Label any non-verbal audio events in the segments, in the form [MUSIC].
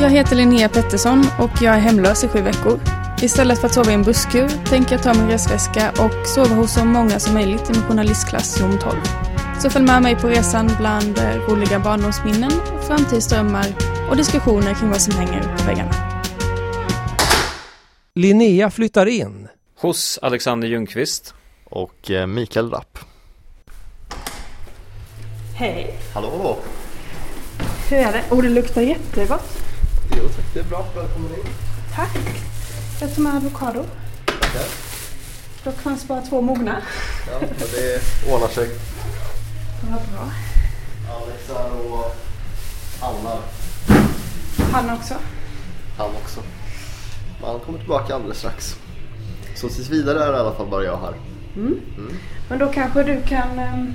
Jag heter Linnea Pettersson och jag är hemlös i sju veckor. Istället för att sova i en busskur tänker jag ta min resväska och sova hos så många som möjligt i min journalistklass rum 12. Så följ med mig på resan bland eh, roliga barndomsminnen, framtidsdrömmar och diskussioner kring vad som hänger på väggarna. Linnea flyttar in. Hos Alexander Ljungqvist. Och eh, Mikael Rapp. Hej! Hallå! Hur är det? Och det luktar jättegott. Jo tack, det är bra. Välkommen in. Tack! Jag tar med avokado. Tackar. Dock fanns bara två mogna. Ja, men det ordnar sig. Vad bra. Alex här och Anna. Han också. Han också. Han kommer tillbaka alldeles strax. Så tills vidare är det i alla fall bara jag här. Men då kanske du kan... ehm,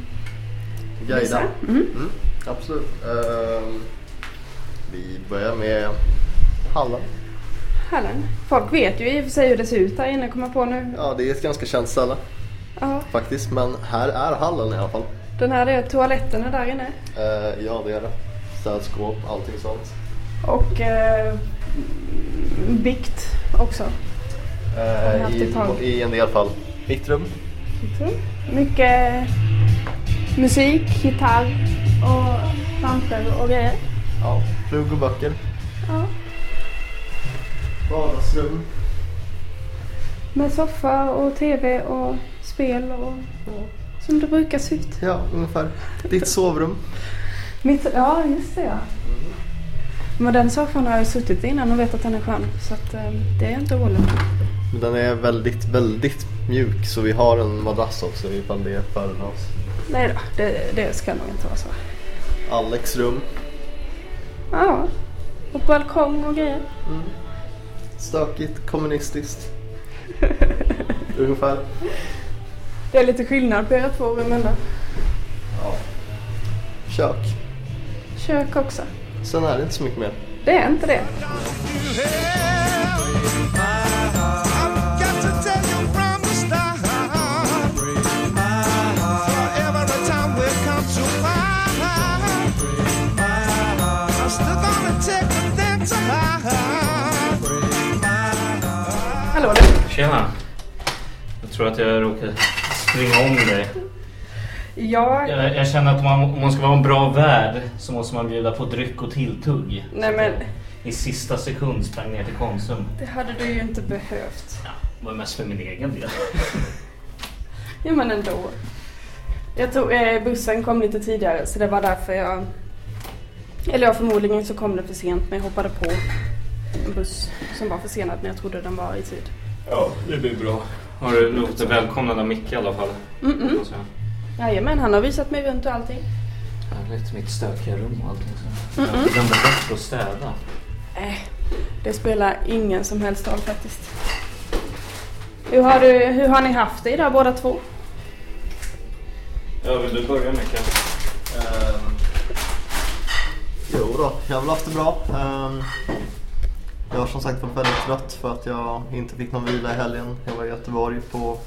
Guida. Visa? Mm, absolut. Ehm, vi börjar med hallen. Hallen. Folk vet ju i och för sig hur det ser ut här inne, kommer jag på nu. Ja, det är ett ganska känt ställe Ja, faktiskt. Men här är hallen i alla fall. den här är toaletterna där inne. Eh, ja, det är det. Städskåp, allting sånt. Och eh, bikt också. Eh, i, I en del fall. Mitt rum. Mycket musik, gitarr och planscher och grejer. Ja, plugg och böcker. Ja. Vardagsrum. Med soffa och tv och spel och som det brukar se ut. Ja, ungefär. Ditt sovrum. Mitt, ja, just det ja. Men den soffan har jag suttit i innan och vet att den är skön. Så att, eh, det är inte roligt. Men den är väldigt, väldigt mjuk så vi har en madrass också ifall det föredras. Nej då, det, det ska nog inte vara så. Alex rum. Ja, och balkong och grejer. Stökigt, kommunistiskt. [LAUGHS] ungefär. Det är lite skillnad på era två rum ändå. Ja. Kök. Kök också. Sen är det inte så mycket mer. Det är inte det. Tror att jag råkade springa om dig. Ja, Jag, jag känner att man, om man ska vara en bra värd så måste man bjuda på dryck och tilltugg. nej men I sista sekund sprang ner till Konsum. det hade du ju inte behövt. Ja, det var mest för min egen del. Ja men ändå. Jag tror eh, bussen kom lite tidigare så det var därför jag... Eller ja, förmodligen så kom det för sent men jag hoppade på en buss som var försenad när jag trodde den var i tid. Ja, det blir bra. Har du låtit välkomnad av Micke i alla fall? Mm -mm. Jajamän, han har visat mig runt och allting. Härligt, mitt stökiga rum och allting. Så. Mm-mm. Jag glömde bort att städa. Äh, det spelar ingen som helst roll faktiskt. Hur har, du, hur har ni haft det idag båda två? Ja, vill du börja Micke? Ehm, jo då, jag har väl haft det bra. Ehm, jag har som sagt varit väldigt trött för att jag inte fick någon vila i helgen. Jag var i Göteborg på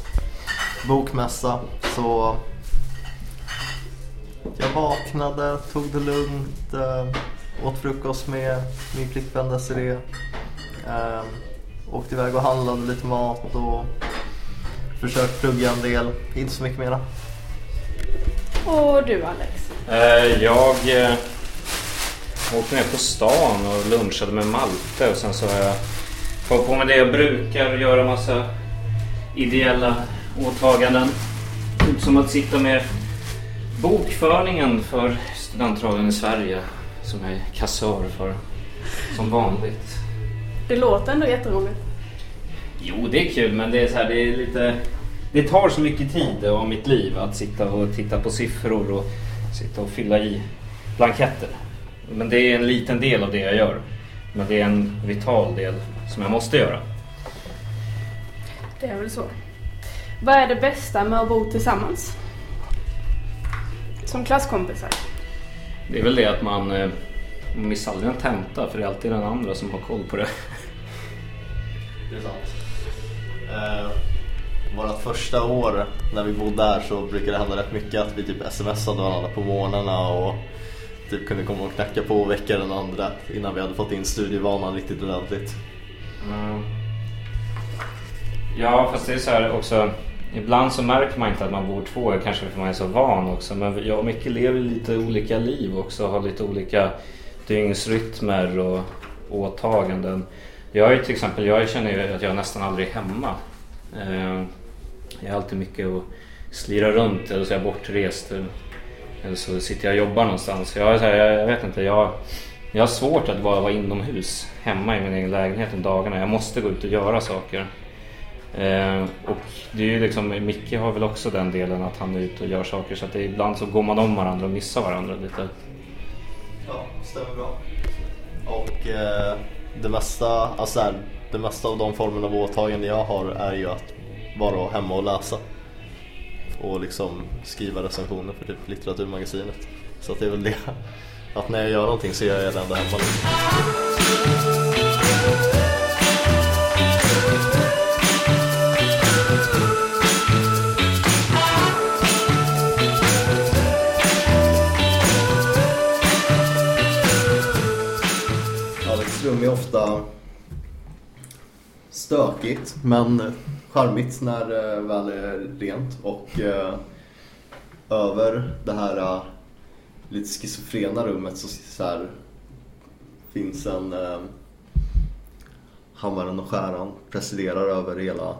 bokmässa så jag vaknade, tog det lugnt, eh, åt frukost med min flickvän Desiree. Eh, åkte iväg och handlade lite mat och försökt plugga en del, inte så mycket mera. Och du Alex? Eh, jag åkte ner på stan och lunchade med Malte och sen så har jag fått på med det jag brukar göra massa ideella åtaganden. Typ som att sitta med bokföringen för studentradion i Sverige som jag är kassör för. Som vanligt. Det låter ändå jätteroligt. Jo, det är kul men det är så här, det är lite... Det tar så mycket tid av mitt liv att sitta och titta på siffror och sitta och fylla i blanketter. Men det är en liten del av det jag gör. Men det är en vital del som jag måste göra. Det är väl så. Vad är det bästa med att bo tillsammans? Som klasskompisar? Det är väl det att man, eh, man missar aldrig en tenta för det är alltid den andra som har koll på det. Det är sant. Eh, vårat första år när vi bodde där så brukade det hända rätt mycket att vi typ smsade varandra på morgnarna och typ kunde komma och knacka på och väcka den andra innan vi hade fått in studievanan riktigt ordentligt. Mm. Ja, fast det är så här också. Ibland så märker man inte att man bor två, kanske för man är så van också. Men jag och Micke lever lite olika liv också, har lite olika dygnsrytmer och åtaganden. Jag är till exempel, jag känner ju att jag nästan aldrig är hemma. Eh, jag är alltid mycket och slirar runt eller så är jag bortrest. Eller så sitter jag och jobbar någonstans. Jag, så här, jag, jag vet inte, jag, jag har svårt att bara vara inomhus hemma i min egen lägenhet om dagarna. Jag måste gå ut och göra saker. Eh, och det är ju liksom, Micke har väl också den delen att han är ute och gör saker så att det, ibland så går man om varandra och missar varandra lite. Ja, stämmer bra. Och eh, det mesta, alltså här, det mesta av de formerna av åtaganden jag har är ju att vara hemma och läsa. Och liksom skriva recensioner för typ litteraturmagasinet. Så att det är väl det. Att när jag gör någonting så gör jag det ändå hemma. Liksom. Alex rum är ofta stökigt men charmigt när det väl är rent och eh, över det här eh, lite schizofrena rummet så, så här, finns en eh, hammaren och skäran presiderar över hela,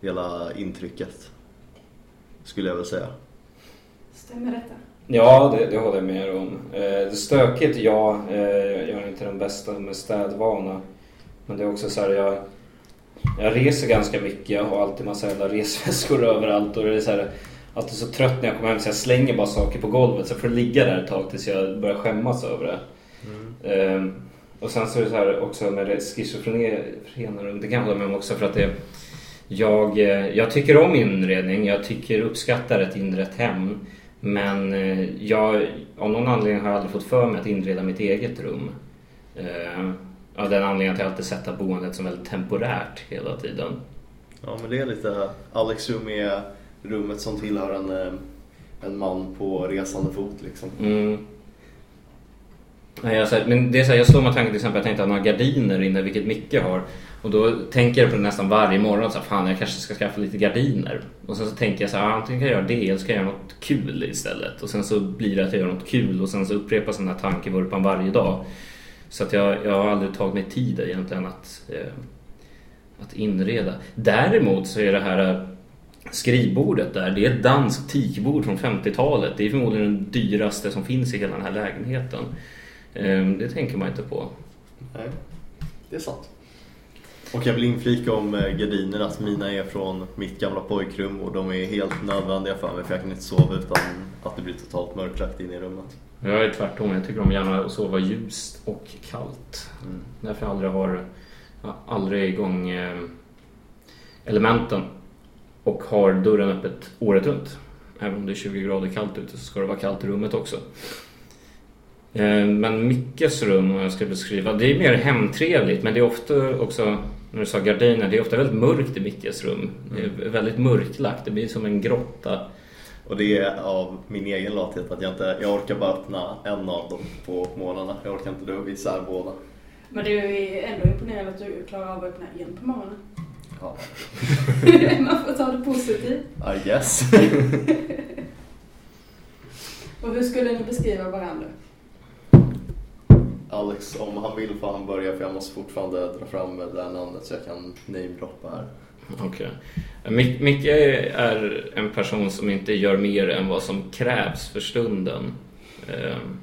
hela intrycket skulle jag väl säga. Stämmer detta? Ja, det, det håller jag med om. Eh, stökigt, ja. Eh, jag är inte den bästa med städvana. Men det är också så här, jag, jag reser ganska mycket. Jag har alltid massa jävla resväskor [LAUGHS] överallt. Och det är så här, alltid så trött när jag kommer hem så jag slänger bara saker på golvet. Så jag får ligga där ett tag tills jag börjar skämmas över det. Eh, och sen så är det så här också med det schizofrena rum. Det kan jag hålla med också för att det jag, eh, jag tycker om inredning. Jag tycker uppskattar ett inrett hem. Men eh, jag, av någon anledning har jag aldrig fått för mig att inreda mitt eget rum. Eh, av den anledningen att jag alltid sett boendet som väldigt temporärt hela tiden. Ja men det är lite, Alex rum är rummet som tillhör en, eh, en man på resande fot liksom. Mm. Nej, så här, men det är så här, jag slår mig tanken till exempel att jag inte har några gardiner inne, vilket Micke har. Och då tänker jag på det nästan varje morgon, så här, fan jag kanske ska skaffa lite gardiner. Och sen så tänker jag så här, antingen kan jag göra det eller ska jag göra något kul istället. Och sen så blir det att jag gör något kul och sen så upprepas den här tankevurpan varje dag. Så att jag, jag har aldrig tagit mig tid egentligen att, eh, att inreda. Däremot så är det här eh, skrivbordet där, det är ett danskt teakbord från 50-talet. Det är förmodligen den dyraste som finns i hela den här lägenheten. Eh, det tänker man inte på. Nej, det är sant. Och jag vill inflika om eh, gardinerna att mina är från mitt gamla pojkrum och de är helt nödvändiga för mig för jag kan inte sova utan att det blir totalt mörklagt inne i rummet. Jag är tvärtom, jag tycker om gärna att sova ljust och kallt. Mm. Därför jag aldrig har jag har aldrig igång eh, elementen och har dörren öppet året runt. Även om det är 20 grader kallt ute så ska det vara kallt i rummet också. Eh, Men Mickes rum, om jag ska beskriva, det är mer hemtrevligt men det är ofta också, när du sa gardiner, det är ofta väldigt mörkt i Mickes rum. Det är väldigt mörklagt, det blir som en grotta. Och det är av min egen lathet att jag inte, jag orkar bara öppna en av dem på morgnarna. Jag orkar inte dra isär båda. Men det är ändå imponerande att du klarar av att öppna en på morgonen. Ja. [LAUGHS] Man får ta det positivt. I guess. [LAUGHS] Och hur skulle ni beskriva varandra? Alex, om han vill får han börja för jag måste fortfarande dra fram det där namnet så jag kan namedroppa här. Okej. Mic- Micke är en person som inte gör mer än vad som krävs för stunden. Ehm,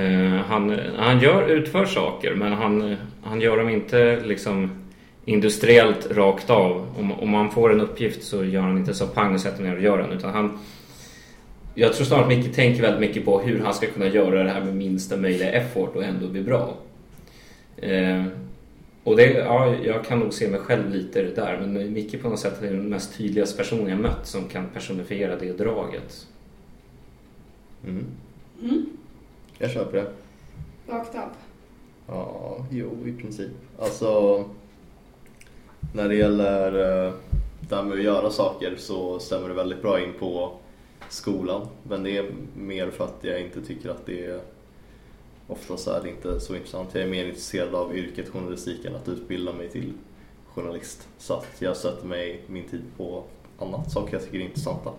eh, han, han gör, utför saker men han, han gör dem inte liksom industriellt rakt av. Om, om man får en uppgift så gör han inte så pang och sätter ner och gör den. Utan han, jag tror snarare att Micke tänker väldigt mycket på hur han ska kunna göra det här med minsta möjliga effort och ändå bli bra. Eh, och det, ja, jag kan nog se mig själv lite i det där men Micke på något sätt är den mest tydligaste personen jag mött som kan personifiera det draget. Mm. Mm. Jag köper det. Rakt av. Ja, jo i princip. Alltså, när det gäller eh, det här med att göra saker så stämmer det väldigt bra in på skolan. Men det är mer för att jag inte tycker att det är Oftast är det inte så intressant. Jag är mer intresserad av yrket journalistik än att utbilda mig till journalist. Så att jag sätter mig min tid på annat saker jag tycker är intressanta.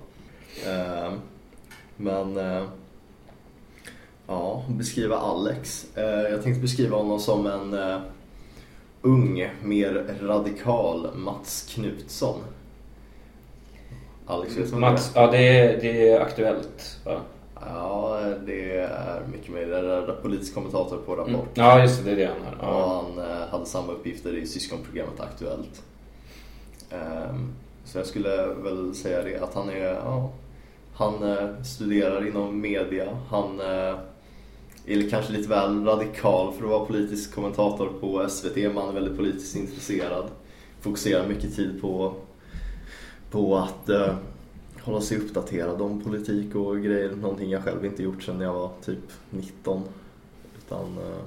Eh, Men eh, ja, beskriva Alex. Eh, Jag tänkte beskriva honom som en eh, ung, mer radikal Mats Knutsson. Alex, vet du vad det är? Ja det är, det är aktuellt va? Ja, det är mycket mer. Det är politisk kommentator på Rapport. Mm. Ja just det, det är det han. Och Ja. han eh, hade samma uppgifter i syskonprogrammet Aktuellt. Ehm, så jag skulle väl säga det att han är, ja, han eh, studerar inom media. Han eh, är kanske lite väl radikal för att vara politisk kommentator på SVT. men Han är väldigt politiskt intresserad. Fokuserar mycket tid på, på att hålla sig uppdaterad om politik och grejer. Någonting jag själv inte gjort sedan jag var typ 19. Utan eh,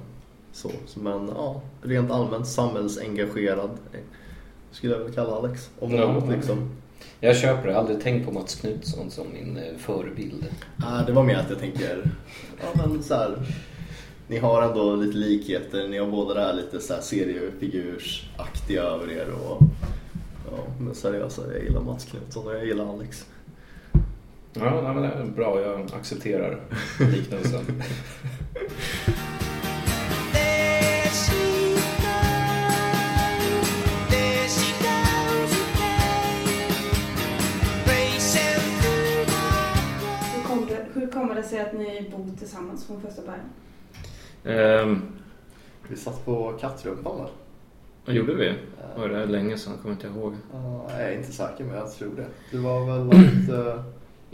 så. Men ja, rent allmänt samhällsengagerad eh, skulle jag väl kalla Alex. Om Ja, något liksom. Jag köper det, jag har aldrig tänkt på Mats Knutsson som min eh, förebild. Ah, det var mer att jag tänker, ja men så här, Ni har ändå lite likheter, ni har båda det här lite så här seriefigursaktiga över er och ja, men seriösa, jag gillar Mats Knutsson och jag gillar Alex. Ja, nej, men det är bra, jag accepterar liknelsen. Hur, kom det, hur kommer det sig att ni bor tillsammans från första början? Ehm, Vi satt på kattrumpan va? vad gjorde vi? Var det länge sedan? Kommer inte ihåg. Ja, jag är inte säker men jag tror det. Det var väl att eh,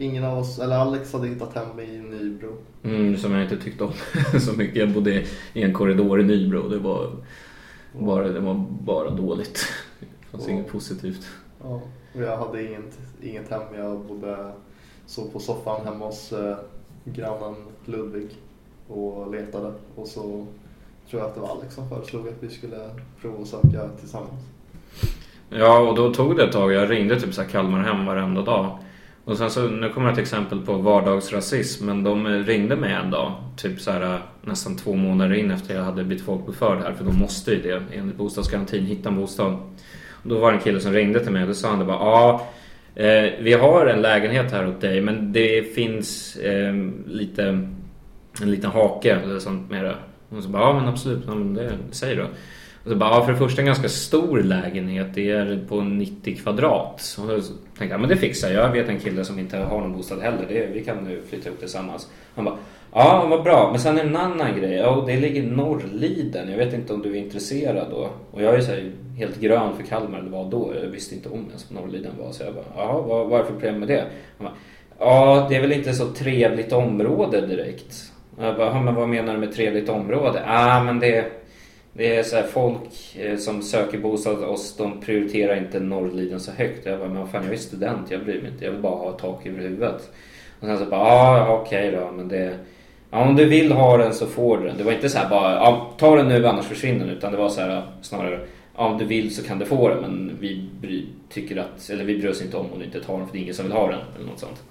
ingen av oss, eller Alex hade hittat hem i Nybro. Mm, som jag inte tyckte om [LAUGHS] så mycket. Jag bodde i en korridor i Nybro. Det var bara, det var bara dåligt. Det fanns Ja. inget positivt. Ja, och jag hade inget, inget hem. Jag bodde så på soffan hemma hos eh, grannen Ludvig och letade. Och så tror jag att det var Alex som föreslog att vi skulle prova att söka tillsammans. Ja, och då tog det ett tag. Jag ringde typ så här Kalmar hem varenda dag. Och sen så, nu kommer ett exempel på vardagsrasism, men de ringde mig en dag, typ så här nästan två månader in efter jag hade blivit folkbokförd här, för de måste ju det enligt bostadsgarantin, hitta en bostad. Och då var det en kille som ringde till mig och då sa han det bara, ja, eh, vi har en lägenhet här åt dig, men det finns eh, lite, en liten hake eller sånt med det. Och så bara, ja men absolut, ja, men det, säg då. Och så bara, ja, för det första en ganska stor lägenhet. Det är på 90 kvadrat. Så tänkte jag, men det fixar jag. Jag vet en kille som inte har någon bostad heller. Det, vi kan nu flytta ihop tillsammans. Han bara, ja vad bra. Men sen en annan grej. Ja, det ligger i Norrliden. Jag vet inte om du är intresserad då. Och jag är så här, helt grön för Kalmar. Eller vad då? Jag visste inte om ens vad Norrliden var. Så jag bara, ja vad, vad är det för problem med det? Han bara, ja det är väl inte så trevligt område direkt. Och jag bara, "Ja, men vad menar du med trevligt område? Ja ah, men det det är så här, folk eh, som söker bostad hos oss, de prioriterar inte Norrliden så högt. Jag bara, men fan jag är student, jag bryr mig inte. Jag vill bara ha tak över huvudet. Och sen så bara, ja okej då, men det... Ja, om du vill ha den så får du den. Det var inte så här bara, ja, ta den nu annars försvinner den. Utan det var så här snarare, ja, om du vill så kan du få den. Men vi bry, tycker att, eller vi bryr oss inte om om du inte tar den för det är ingen som vill ha den. Eller något sånt.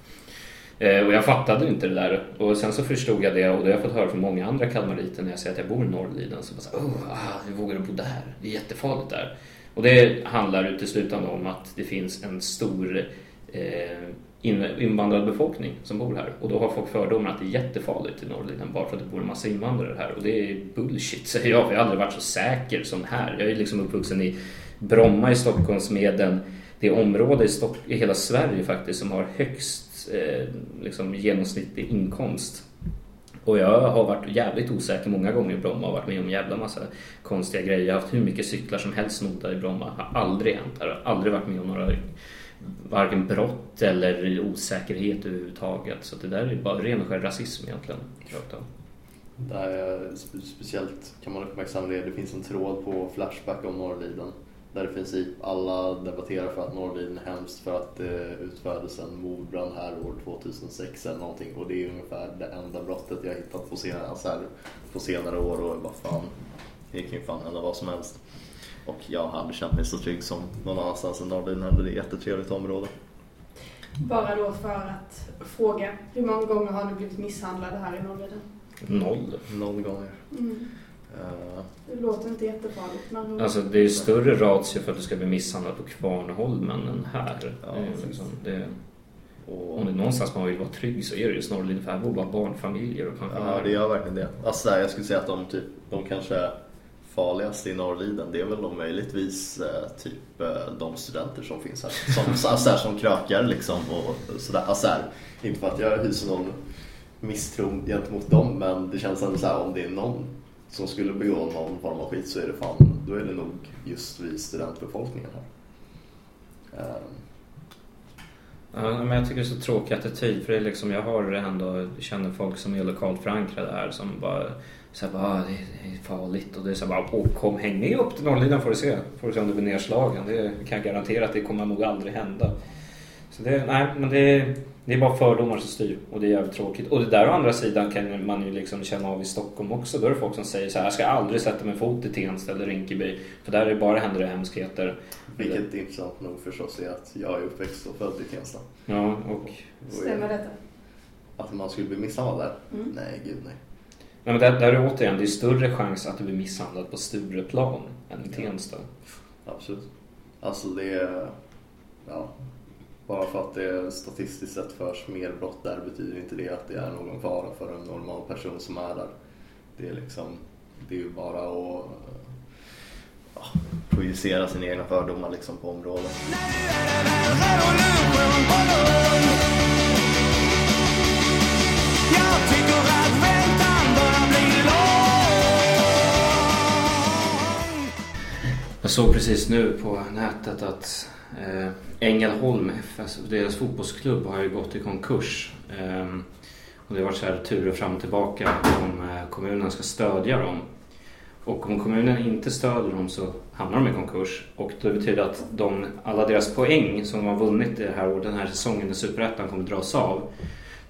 Eh, och jag fattade inte det där. Och sen så förstod jag det och det har jag fått höra från många andra kalmariter när jag säger att jag bor i Norrliden. Så bara så oh, ah, hur vågar du bo där? Det är jättefarligt där. Och det handlar uteslutande om att det finns en stor eh, invandrad befolkning som bor här. Och då har folk fördomar att det är jättefarligt i Norrliden bara för att det bor en massa invandrare här. Och det är bullshit säger jag, för jag har aldrig varit så säker som här. Jag är liksom uppvuxen i Bromma i Stockholm med det område i, Stock- i hela Sverige faktiskt som har högst eh, liksom genomsnittlig inkomst. Och jag har varit jävligt osäker många gånger i Bromma och varit med om en jävla massa konstiga grejer. Jag har haft hur mycket cyklar som helst snodda i Bromma. Har aldrig hänt. Jag har aldrig varit med om några varken brott eller osäkerhet överhuvudtaget. Så det där är bara ren och skär rasism egentligen. Där är speciellt kan man uppmärksamma det. Det finns en tråd på Flashback om Norrliden. Där i princip alla debatterar för att Norrliden är hemskt för att det utfördes en mordbrand här år 2006 eller någonting. Och det är ungefär det enda brottet jag har hittat på senare, alltså här, på senare år. Och vad fan, det kan ju fan hända vad som helst. Och jag har aldrig känt mig så trygg som någon annanstans än Norrliden heller. Det är ett jättetrevligt område. Bara då för att fråga, hur många gånger har ni blivit misshandlade här i Norrliden? Noll. Noll gånger. Mm. Eh, Det låter inte jättefarligt men... Alltså det är större ratio för att du ska bli misshandlad på Kvarnholmen än här. Ja, Det är precis. liksom, det, och, om det är någonstans man vill vara trygg så är det just Norrliden för här bor bara barnfamiljer och ja, pensionärer. det gör verkligen det. Alltså, där, jag skulle säga att de, typ, de kanske farligaste i Norrliden det är väl de möjligtvis eh, typ eh, de studenter som finns här. Som, så, så här, som krökar liksom och sådär. Alltså, här, inte för att jag hyser någon misstro gentemot dem men det känns ändå så här om det är någon som skulle begå någon form av skit så är det fan, då är det nog just vi studentbefolkningen här. Um. Ja, men jag tycker det är så tråkig attityd för det är liksom, jag har ändå, känner folk som är lokalt förankrade här som bara säger bara, ah, det är farligt och det är så bara, åh, kom häng med upp till Norrliden får du se. Får du se om du blir nedslagen. Det kan jag garantera att det kommer nog aldrig hända. Så det, nej, men det, det är bara fördomar som styr och det är jävligt tråkigt. Och det där å andra sidan kan man ju liksom känna av i Stockholm också. Då är det folk som säger så här, jag ska aldrig sätta mig fot i Tensta eller Rinkeby. För där är det bara händer det hemskheter. vilket intressant nog förstås är att jag är uppväxt och född i Tensta. Ja, och Stämmer detta? Att man skulle bli misshandlad där? Mm. Nej, gud nej. Nej, men där, där är återigen, det är större chans att du blir misshandlad på Stureplan än i Tensta. Absolut. Alltså det är... Ja. Bara för att det statistiskt sett förs mer brott där betyder inte det att det är någon fara för en normal person som är där. Det är liksom... Det är ju bara att ja, projicera sina egna fördomar liksom på området. Jag såg precis nu på nätet att eh, Ängelholm, FS, deras fotbollsklubb, har ju gått i konkurs. Ehm, och det har varit så här turer fram och tillbaka om eh, kommunen ska stödja dem. Och om kommunen inte stöder dem så hamnar de i konkurs. Och det betyder att de, alla deras poäng som de har vunnit det här, år- den här säsongen i Superettan kommer dras av.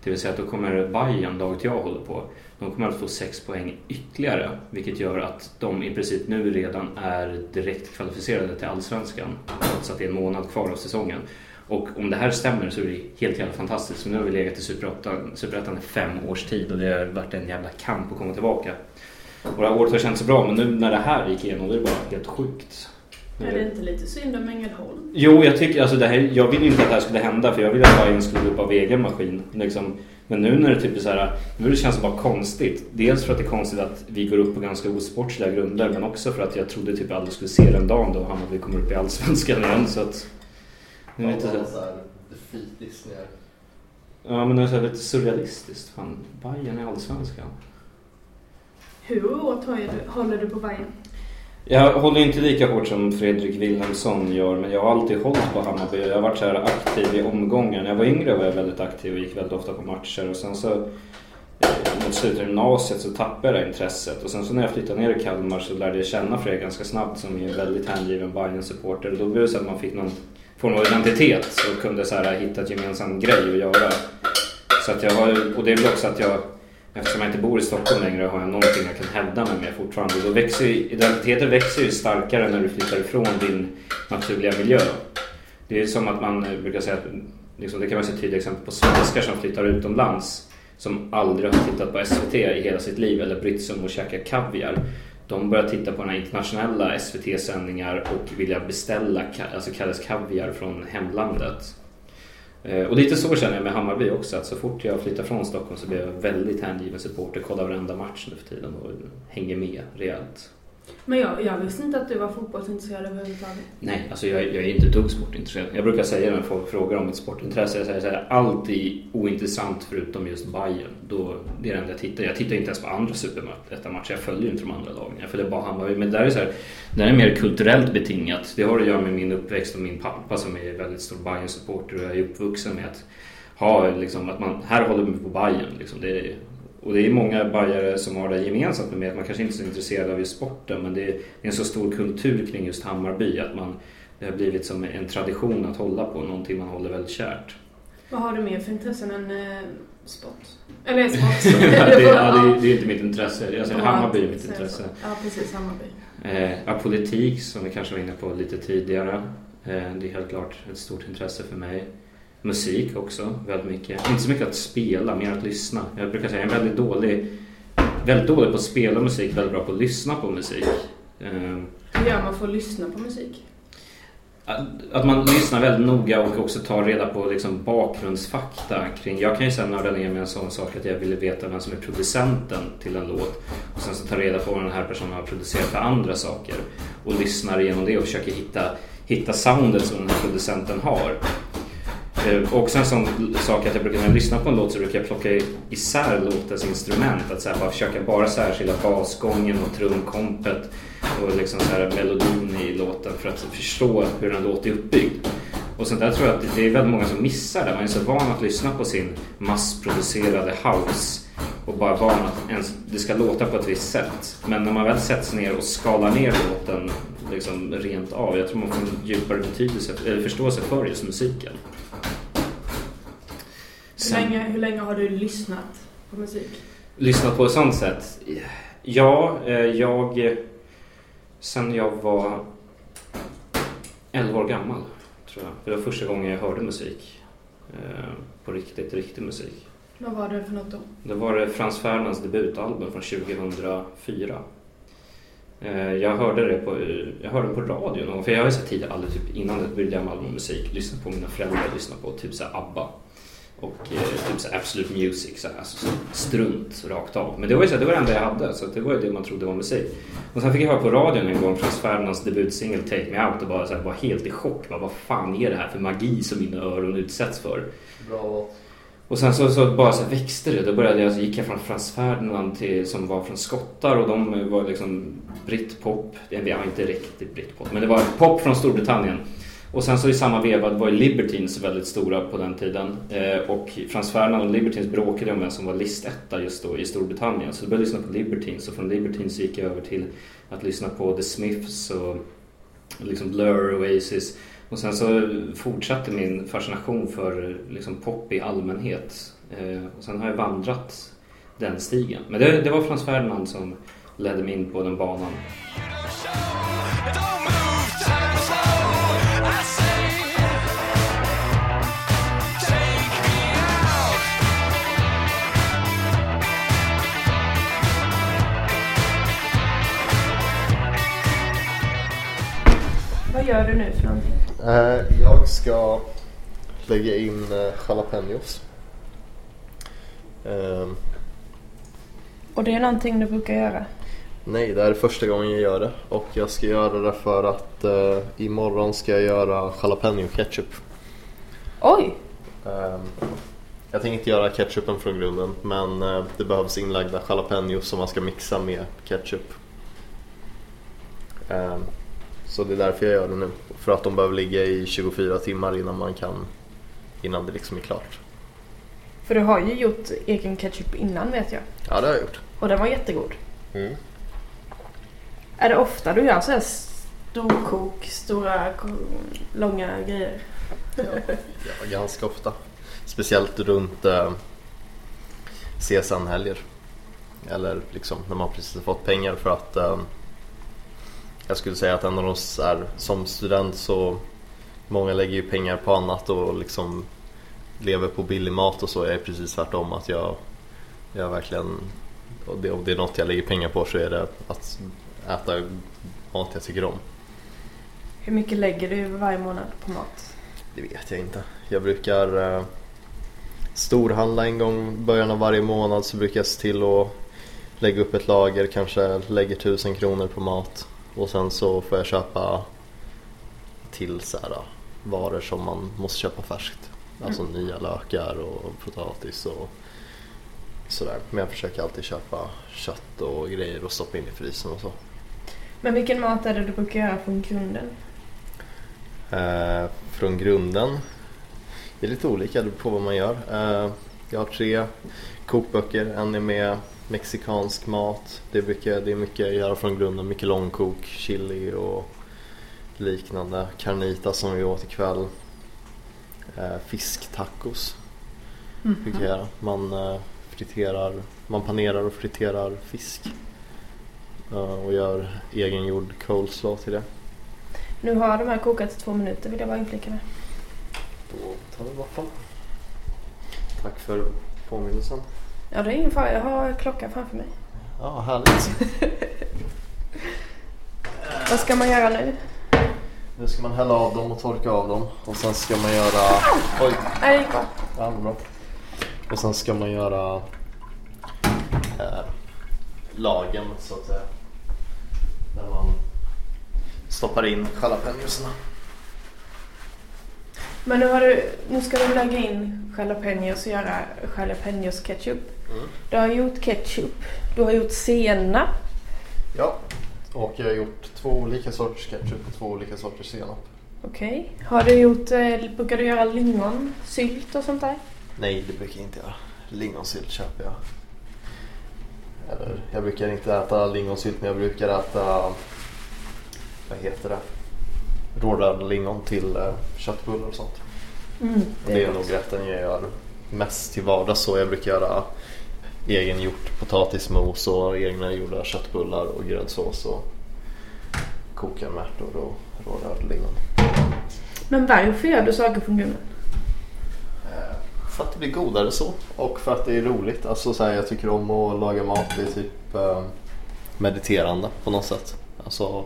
Det vill säga att då kommer Bayern, laget jag håller på, de kommer att få 6 poäng ytterligare. Vilket gör att de i princip nu redan är direkt kvalificerade till Allsvenskan. Trots att det är en månad kvar av säsongen. Och om det här stämmer så är det helt jävla fantastiskt. För nu har vi legat i Superettan i fem års tid och det har varit en jävla kamp att komma tillbaka. Och det här året har känts bra men nu när det här gick igenom då är det bara helt sjukt. Är det inte lite synd om Ängelholm? Jo, jag tycker alltså det här, jag vill ju inte att det här skulle hända för jag vill att Bayern skulle upp av egen maskin. Liksom. Men nu när det typ är så här, nu känns det bara konstigt. Dels för att det är konstigt att vi går upp på ganska osportsliga grunder men också för att jag trodde typ aldrig skulle se den dagen då Hammarby kommer upp i Allsvenskan igen. Så att, nu är det lite så här, ja men det är så här lite surrealistiskt. Fan, Bayern i Allsvenskan. Hur hårt håller du, håller du på Bayern? Jag håller inte lika hårt som Fredrik Wilhelmsson gör men jag har alltid hållit på Hammarby. Jag har varit så här aktiv i omgångar. När jag var yngre var jag väldigt aktiv och gick väldigt ofta på matcher och sen så eh, mot slutet av gymnasiet så tappade jag intresset och sen så när jag flyttade ner i Kalmar så lärde jag känna Fredrik ganska snabbt som är en väldigt hängiven bayern supporter och då blev det så att man fick någon form av identitet och kunde så här hitta ett gemensam grej att göra. Så att jag har, och det är väl också att jag Eftersom jag inte bor i Stockholm längre har jag någonting jag kan hävda mig med fortfarande. Då växer ju, identiteten växer ju starkare när du flyttar ifrån din naturliga miljö. Det är som att man eh, brukar säga att liksom, det kan man se tydliga exempel på svenskar som flyttar utomlands som aldrig har tittat på SVT i hela sitt liv eller brytt sig om att käka kaviar. De börjar titta på den här internationella SVT-sändningar och vilja beställa alltså kallas kaviar från hemlandet. Eh, och lite så känner jag med Hammarby också att så fort jag flyttar från Stockholm så blir jag väldigt hängiven supporter, kollar varenda match nu för tiden och hänger med rejält. Men jag, jag visste inte att du var fotbollsintresserad överhuvudtaget. Nej, alltså jag, jag är inte ett dugg sportintresserad. Jag brukar säga när folk frågar om mitt sportintresse, jag säger så här, allt är ointressant förutom just Bayern. Då, det är det enda jag tittar. Jag tittar inte ens på andra superettan-matcher, jag följer inte de andra lagen. Jag följer bara Hammarby. Men det där är så här, det här är mer kulturellt betingat. Det har att göra med min uppväxt och min pappa som är väldigt stor bayern supporter och jag är uppvuxen med att ha liksom, att man, här håller vi på Bayern liksom. Det är, och det är många bajare som har det gemensamt med att man kanske inte är så intresserad av just sporten men det är, en så stor kultur kring just Hammarby att man, det har blivit som en tradition att hålla på, någonting man håller väldigt kärt. Vad har du mer för intressen än eh, sport? Eller sport? [LAUGHS] ja, det, ja, det, är- det är inte mitt intresse, jag säger Ja, Hammarby är mitt intresse. så. Ja, precis. Hammarby. Eh, politik som vi kanske var inne på lite tidigare, eh, det är helt klart ett stort intresse för mig. Musik också väldigt mycket. Inte så mycket att spela, mer att lyssna. Jag brukar säga jag är väldigt dålig, väldigt dålig på att spela musik, väldigt bra på att lyssna på musik. Ehm, Hur gör man för att lyssna på musik? Att att man lyssnar väldigt noga och också tar reda på liksom bakgrundsfakta kring... Jag kan ju sen nörda ner med en sån sak att jag vill veta vem som är producenten till en låt. Och sen så ta reda på vad den här personen har producerat för andra saker. Och lyssnar igenom det och försöker hitta, hitta soundet som den här producenten har. Eh, och sen sån sak att jag brukar, när jag lyssnar på en låt så brukar jag plocka isär låtens instrument. Att så här, bara försöka bara särskilja basgången och trumkompet och liksom så här melodin i låten för att förstå hur en låt är uppbyggd. Och sånt där tror jag att det är väldigt många som missar det. Man är så van att lyssna på sin massproducerade house och bara van att ens, det ska låta på ett visst sätt. Men när man väl sätts ner och skalar ner låten liksom rent av, jag tror man får en djupare betydelse, eller förståelse för just musiken. Hur länge, hur länge har du lyssnat på musik? Lyssnat på ett sånt sätt? Ja, eh, jag... Sen jag var 11 år gammal, tror jag. Det var första gången jag hörde musik. Eh, På riktigt, riktig musik. Vad var det för något då? Det var det Frans Ferdinands debutalbum från 2004. Eh, Jag hörde det på, jag hörde på radio någon gång. För jag har ju här tidigare aldrig, typ, innan det började med musik, lyssnat på mina föräldrar lyssnat på typ så ABBA. Och eh, typ så här Absolute Music, så här, alltså, så strunt rakt av. Men det var ju så här, det var det enda jag hade, så det var ju det man trodde var musik. Och sen fick jag höra på radion en gång Frans Ferdinands debutsingel Take Me Out och bara, så här, var helt i chock. Bara, vad fan är det här för magi som mina öron utsätts för? Bra. Och sen så, så bara så här växte det. Då började jag, så gick jag från Frans Ferdinand till, som var från skottar och de var liksom britpop. Ja, inte riktigt britpop, men det var pop från Storbritannien. Och sen så i samma veva var ju Libertines väldigt stora på den tiden. Eh, och Frans Ferdinand och Libertines bråkade om vem som var listetta just då i Storbritannien. Så då började jag lyssna på Libertines och från Libertines gick jag över till att lyssna på The Smiths och liksom Blur, Oasis. Och sen så fortsatte min fascination för liksom pop i allmänhet. Eh, och sen har jag vandrat den stigen. Men det, det var Frans Ferdinand som ledde mig in på den banan. Gör du nu för någonting? Eh, jag ska lägga in eh, jalapenos. Ehm, Och det är någonting du brukar göra? nej, det här är första gången jag gör det och jag ska göra det för att eh, imorgon ska jag göra jalapeno ketchup. Oj! Ehm, jag tänker inte göra ketchupen från grunden men eh, det behövs inlagda jalapenos som man ska mixa med ketchup. Så det är därför jag gör det nu. För att de behöver ligga i 24 timmar innan man kan innan det liksom är klart. För du har ju gjort egen ketchup innan vet jag. Ja det har jag gjort. Och den var jättegod. Mm. Är det ofta du gör så här storkok, stora, långa grejer? Ja, ganska ofta. Speciellt runt eh, CSN-helger. Eller liksom när man precis har fått pengar för att eh, jag skulle säga att en av de här, som student så många lägger ju pengar på annat och liksom lever på billig mat och så. Jag är precis tvärtom att jag, jag verkligen, det, om det är något jag lägger pengar på så är det att äta mat jag tycker om. Hur mycket lägger du varje månad på mat? Det vet jag inte. Jag brukar eh, storhandla en gång i början av varje månad så brukar jag se till att lägga upp ett lager, kanske lägger tusen kronor på mat och sen så får jag köpa till så här, varor som man måste köpa färskt. Alltså nya lökar och potatis och sådär. Men jag försöker alltid köpa kött och grejer och stoppa in i frysen och så. Men vilken mat är det du brukar göra från grunden? Eh, från grunden. Det är lite olika det beror på vad man gör. Eh, jag har tre kokböcker. En är med mexikansk mat. Det, brukar, det är mycket jag gör från grunden. Mycket långkok, chili och liknande. Carnita som vi åt ikväll. Eh, fisktacos brukar jag göra. Man eh, friterar, man panerar och friterar fisk. Eh, och gör egengjord coleslaw till det. Nu har de här kokat i två minuter vill jag bara inflika med. Då tar vi dem. Tack för påminnelsen. Ja, det är ingen fara. Jag har klockan framför mig. Ja, härligt. [LAUGHS] Vad ska man göra nu? Nu ska man hälla av dem och torka av dem. Och sen ska man göra... Oj, Nej, det gick bra. ja, bra. Och sen ska man göra eh, lagen så att säga. Där man stoppar in jalapenosarna. Men nu, har du, nu ska du lägga in jalapenos och göra jalapenos ketchup. Mm. Du har gjort ketchup. Du har gjort senap. Ja, och jag har gjort två olika sorters ketchup och två olika sorters senap. Okej. Har du gjort, eh, brukar du göra lingon, sylt och sånt där? Nej, det brukar jag inte göra. Lingonsylt köper jag. Eller, jag brukar inte äta lingonsylt men jag brukar äta, vad heter det, rårörda lingon till eh, köttbullar och sånt. Mm, Och det är nog rätten jag gör mest till vardags så. Jag brukar göra egen gjort potatismos och egna gjorda köttbullar och gräddsås och koka med ärtor och rårörda lingon. Men varför gör du saker från grunden? För att det blir godare så och för att det är roligt. Alltså så här, jag tycker om att laga mat. Det är typ eh, mediterande på något sätt. Alltså,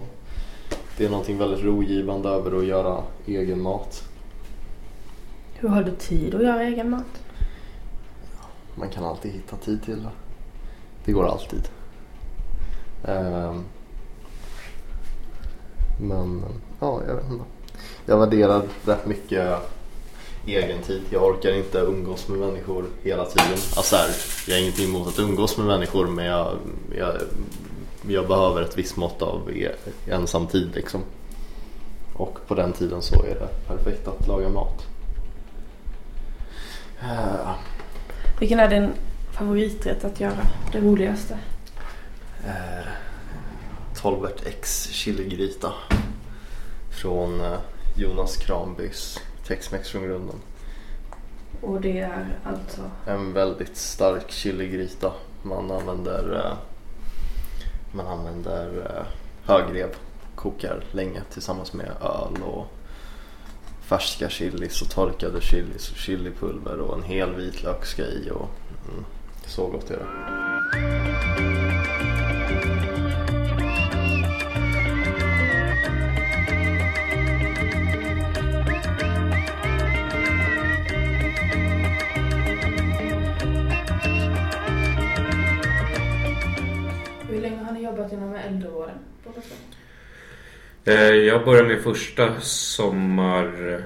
det är någonting väldigt rogivande över att göra egen mat. Hur har du tid att göra egen mat? Man kan alltid hitta tid till det. Det går alltid. Ehm, men ja, jag vet inte. Jag värderar rätt mycket egen tid. Jag orkar inte umgås med människor hela tiden. Alltså här, jag har ingenting emot att umgås med människor men jag, jag, jag behöver ett visst mått av e- ensam tid liksom. Och på den tiden så är det perfekt att laga mat. Eh, Vilken är din favoriträtt att göra? Det roligaste? Tolbert X chiligryta från eh, Jonas Kranbys Tex-Mex från grunden. Och det är alltså... En väldigt stark chiligryta. Man använder, eh, man använder eh, högrev, kokar länge tillsammans med öl och färska chilis och torkade chilis och chilipulver och en hel vitlök ska i och mm, så gott är det. Hoppas jag? Jag började min första sommar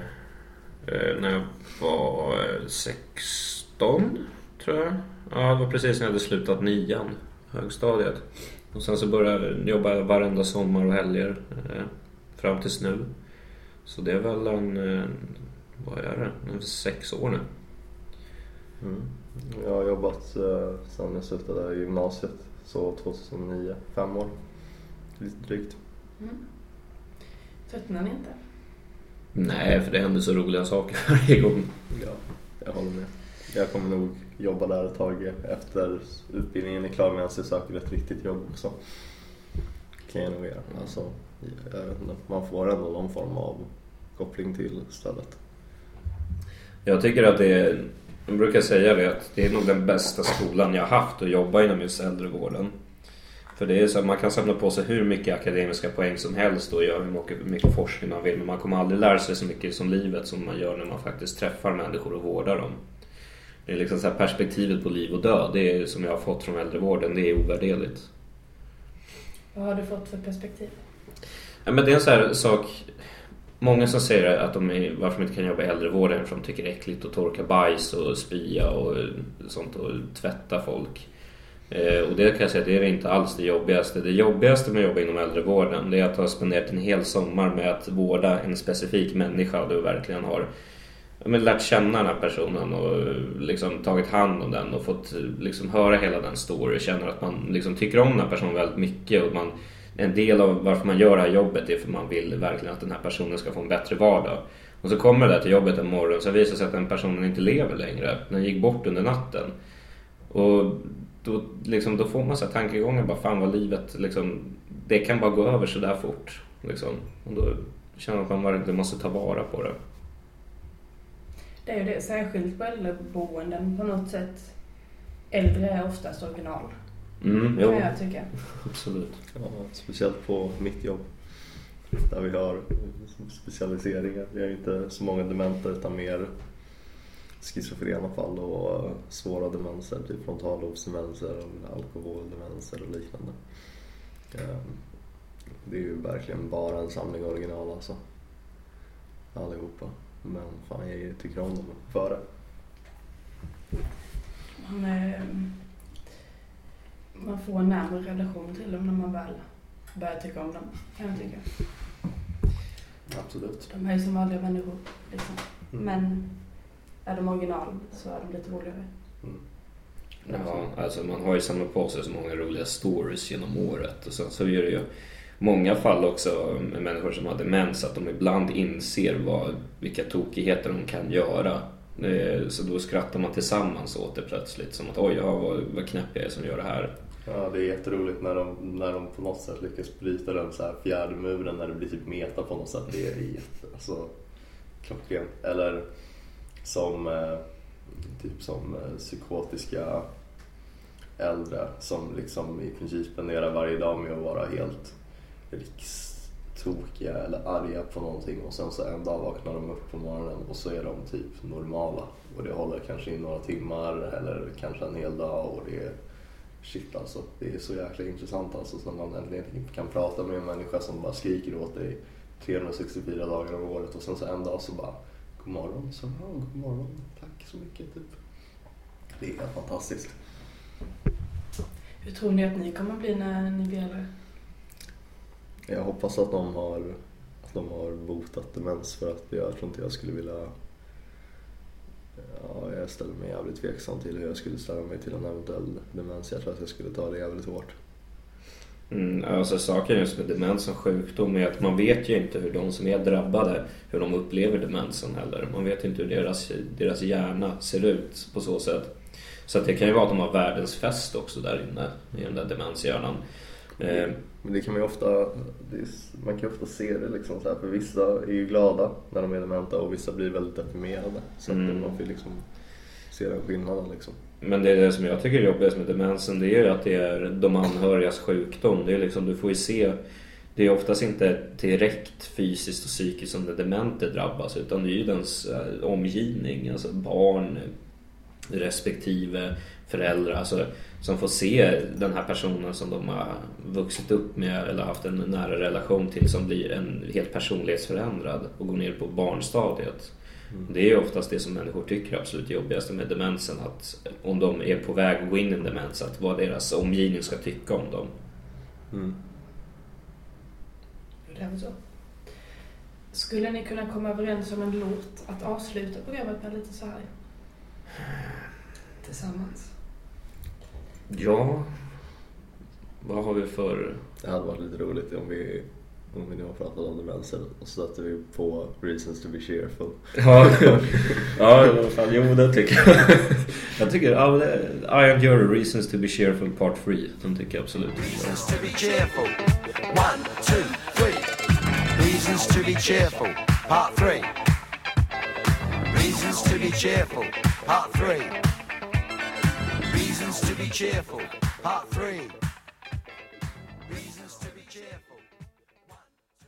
eh, när jag var eh, 16, tror jag. Ja, det var precis när jag hade slutat nian, högstadiet. Och sen så började jag jobba varenda sommar och helger fram tills nu. Så det är väl en, vad är det, en sex år nu. Mm. Jag har jobbat eh, sedan jag slutade gymnasiet, så 2009, fem år. Lite drygt. Tröttnar ni inte? Nej, för det händer så roliga saker [LAUGHS] varje gång. Ja, jag håller med. Jag kommer nog jobba där ett tag efter utbildningen är klar medan jag söker ett riktigt jobb också. Kan jag nog göra. Alltså, jag vet inte, man får ändå någon form av koppling till stället. Jag tycker att det är, jag brukar säga det, att det är nog den bästa skolan jag har haft att jobba inom just äldrevården. För det är så att man kan samla på sig hur mycket akademiska poäng som helst och göra hur mycket, forskning man vill. Men man kommer aldrig lära sig så mycket som livet som man gör när man faktiskt träffar människor och vårdar dem. Det är liksom så här perspektivet på liv och död, det är, som jag har fått från äldrevården, det är ovärderligt. Vad har du fått för perspektiv? Ja, men det är en sån här sak. Många som säger att de är, varför de inte kan jobba i äldrevården för de tycker det är äckligt att torka bajs och spya och sånt och tvätta folk. Eh, och det kan jag säga, det är inte alls det jobbigaste. Det jobbigaste med att jobba inom äldrevården det är att ha spenderat en hel sommar med att vårda en specifik människa du verkligen har men lärt känna den här personen och eh, liksom tagit hand om den och fått eh, liksom höra hela den story. Känner att man liksom tycker om den här personen väldigt mycket och man en del av varför man gör det här jobbet är för att man vill verkligen att den här personen ska få en bättre vardag. Och så kommer det där till jobbet en morgon så visar det sig att den personen inte lever längre. Den gick bort under natten. Och då, liksom, då får man så här tankegångar bara fan vad livet liksom, det kan bara gå över så där fort. Liksom. Och då känner man att man verkligen måste ta vara på det. Det är ju det, särskilt på äldreboenden på något sätt. Äldre är oftast original, Mm, kan jo, jag tycka. absolut. Ja, speciellt på mitt jobb. Där vi har specialiseringar. Vi har inte så många dementa utan mer schizofrena fall och svåra demenser, typ frontallobsdemenser, alkoholdemenser och liknande. Ehm, Det är ju verkligen bara en samling original alltså. Allihopa. Men fan jag tycker om dem för det. Man, eh, man får en närmare relation till dem när man väl börjar tycka om dem, kan jag tycka. Absolut. De är ju som vanliga människor, liksom. Mm. Men är de original så är de lite roligare. Ja, alltså man har ju samlat på sig så många roliga stories genom året. Och sen så är det ju många fall också med människor som har demens att de ibland inser vad, vilka tokigheter de kan göra. Eh, Så då skrattar man tillsammans åt det plötsligt. Som att oj, ja, vad, vad knäpp jag är som gör det här. Ja, det är jätteroligt när de, när de på något sätt lyckas bryta den så här fjärde muren när det blir typ meta på något sätt. Det är jätte, alltså, klockrent. Eller som, eh, typ som eh, psykotiska äldre som liksom i princip spenderar varje dag med att vara helt rikstokiga eller arga på någonting och sen så en dag vaknar de upp på morgonen och så är de typ normala. Och det håller kanske i några timmar eller kanske en hel dag och det är Shit alltså, det är så jäkla intressant alltså så man äntligen kan prata med en människa som bara skriker åt dig 364 dagar om året och sen så en dag så bara God morgon, så ja, god morgon, tack så mycket typ. Det är helt fantastiskt. Hur tror ni att ni kommer bli när ni blir äldre? Jag hoppas att de har, att de har botat demens för att jag tror inte jag skulle vilja Ja, jag ställer mig jävligt tveksam till hur jag skulle ställa mig till en eventuell demens. Jag tror att jag skulle ta det jävligt hårt. Mm, alltså saken just med demens som sjukdom är att man vet ju inte hur de som är drabbade, hur de upplever demensen heller. Man vet inte hur deras, deras hjärna ser ut på så sätt. Så att det kan ju vara att de har världens fest också där inne i den där demenshjärnan. Eh, Men det kan man ju ofta, är, man kan ju ofta se det liksom så här, för vissa är ju glada när de är dementa och vissa blir väldigt deprimerade. Så att Mm. man får ju liksom se den skillnaden liksom. Men det, är det som jag tycker är jobbigast med demensen det är ju att det är de anhörigas sjukdom. Det är liksom, du får ju se det är oftast inte direkt fysiskt och psykiskt som den demente drabbas utan det är ju dens eh, omgivning, alltså barn respektive föräldrar alltså, som får se den här personen som de har vuxit upp med eller haft en nära relation till som blir en helt personlighetsförändrad och går ner på barnstadiet. Det är ju oftast det som människor tycker är absolut jobbigast med demensen. Att om de är på väg att gå in i en demens, att vad deras omgivning ska tycka om dem. Mm. Det är väl så. Skulle ni kunna komma överens om en låt att avsluta programmet med lite så här? Tillsammans. Ja, vad har vi för... Det hade varit lite roligt om vi, om vi nu har pratat om demenser och så sätter vi på Reasons to be cheerful. Ja, [LAUGHS] ja fan, jo det tycker jag. Jag tycker, ja, det- I am your reasons to be cheerful part 3. De tycker jag absolut. Reasons to be cheerful. One, two, three. Reasons to be cheerful. Part three. Reasons to be cheerful. Part three. Reasons to be cheerful. Part three.